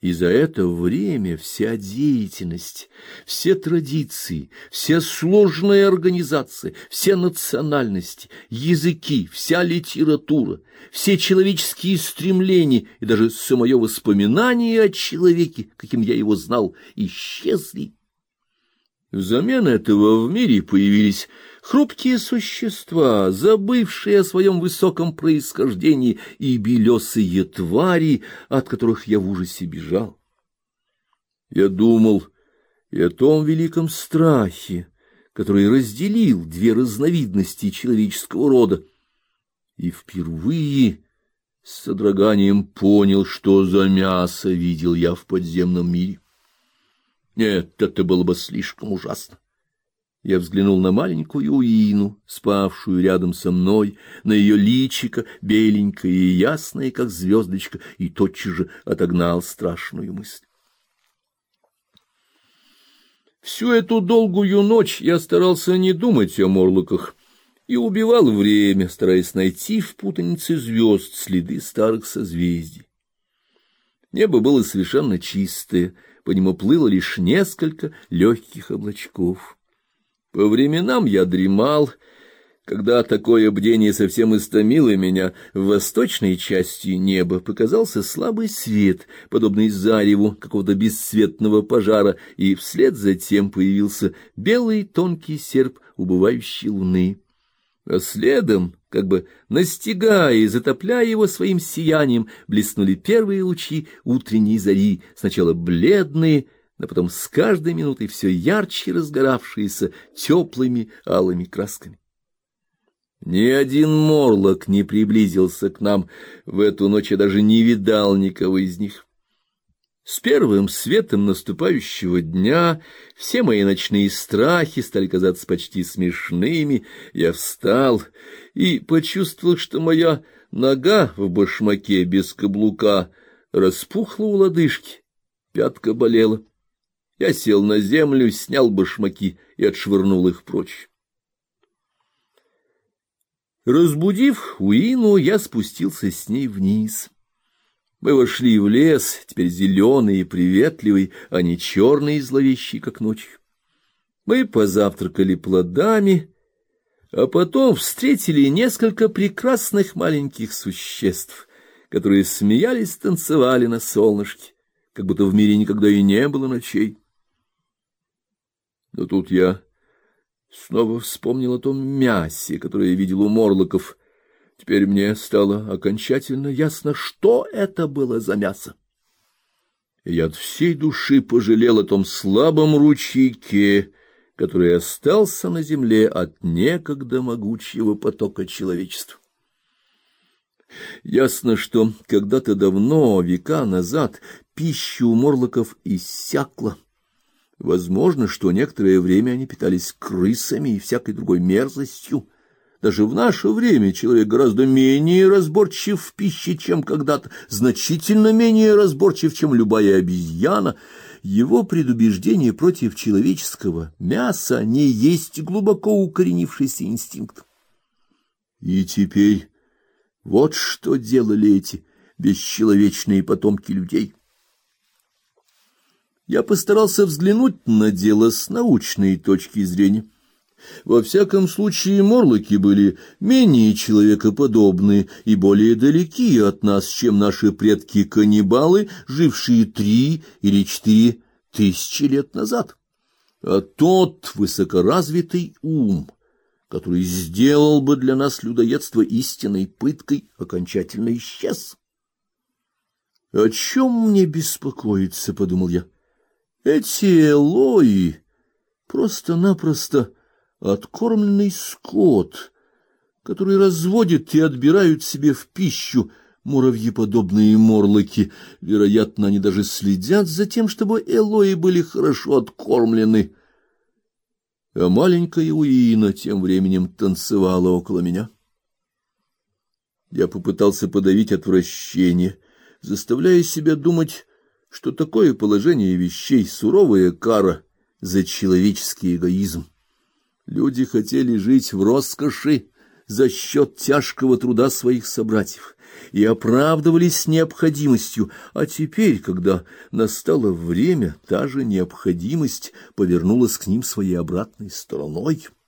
И за это время вся деятельность, все традиции, вся сложная организация, все национальности, языки, вся литература, все человеческие стремления и даже самое воспоминание о человеке, каким я его знал, исчезли. Взамен этого в мире появились хрупкие существа, забывшие о своем высоком происхождении, и белесые твари, от которых я в ужасе бежал. Я думал и о том великом страхе, который разделил две разновидности человеческого рода, и впервые с содроганием понял, что за мясо видел я в подземном мире. Нет, это было бы слишком ужасно. Я взглянул на маленькую Уину, спавшую рядом со мной, на ее личико, беленькое и ясное, как звездочка, и тотчас же отогнал страшную мысль. Всю эту долгую ночь я старался не думать о морлоках и убивал время, стараясь найти в путанице звезд следы старых созвездий. Небо было совершенно чистое, по нему плыло лишь несколько легких облачков. По временам я дремал, когда такое бдение совсем истомило меня, в восточной части неба показался слабый свет, подобный зареву какого-то бесцветного пожара, и вслед за тем появился белый тонкий серп убывающей луны. А следом, как бы настигая и затопляя его своим сиянием, блеснули первые лучи утренней зари, сначала бледные, но потом с каждой минутой все ярче разгоравшиеся теплыми алыми красками. Ни один морлок не приблизился к нам в эту ночь, я даже не видал никого из них. С первым светом наступающего дня все мои ночные страхи стали казаться почти смешными. Я встал и почувствовал, что моя нога в башмаке без каблука распухла у лодыжки, пятка болела. Я сел на землю, снял башмаки и отшвырнул их прочь. Разбудив Уину, я спустился с ней вниз. Мы вошли в лес, теперь зеленый и приветливый, а не черный и зловещий, как ночью. Мы позавтракали плодами, а потом встретили несколько прекрасных маленьких существ, которые смеялись, танцевали на солнышке, как будто в мире никогда и не было ночей. Но тут я снова вспомнил о том мясе, которое я видел у морлоков. Теперь мне стало окончательно ясно, что это было за мясо. Я от всей души пожалел о том слабом ручейке, который остался на земле от некогда могучего потока человечества. Ясно, что когда-то давно, века назад, пища у морлоков иссякла. Возможно, что некоторое время они питались крысами и всякой другой мерзостью. Даже в наше время человек гораздо менее разборчив в пище, чем когда-то, значительно менее разборчив, чем любая обезьяна. Его предубеждение против человеческого мяса не есть глубоко укоренившийся инстинкт. И теперь вот что делали эти бесчеловечные потомки людей я постарался взглянуть на дело с научной точки зрения. Во всяком случае, морлоки были менее человекоподобны и более далеки от нас, чем наши предки-каннибалы, жившие три или четыре тысячи лет назад. А тот высокоразвитый ум, который сделал бы для нас людоедство истинной пыткой, окончательно исчез. «О чем мне беспокоиться?» — подумал я. Эти элои просто-напросто откормленный скот, который разводит и отбирают себе в пищу муравьеподобные морлоки. Вероятно, они даже следят за тем, чтобы элои были хорошо откормлены. А маленькая Уина тем временем танцевала около меня. Я попытался подавить отвращение, заставляя себя думать что такое положение вещей суровая кара за человеческий эгоизм. Люди хотели жить в роскоши за счет тяжкого труда своих собратьев, и оправдывались необходимостью, а теперь, когда настало время, та же необходимость повернулась к ним своей обратной стороной —